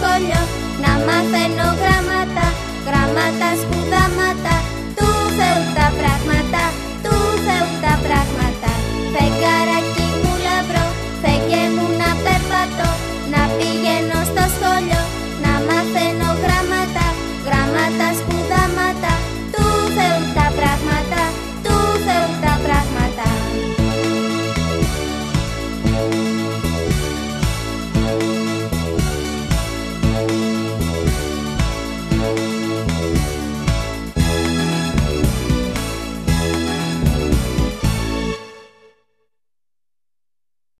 fallar.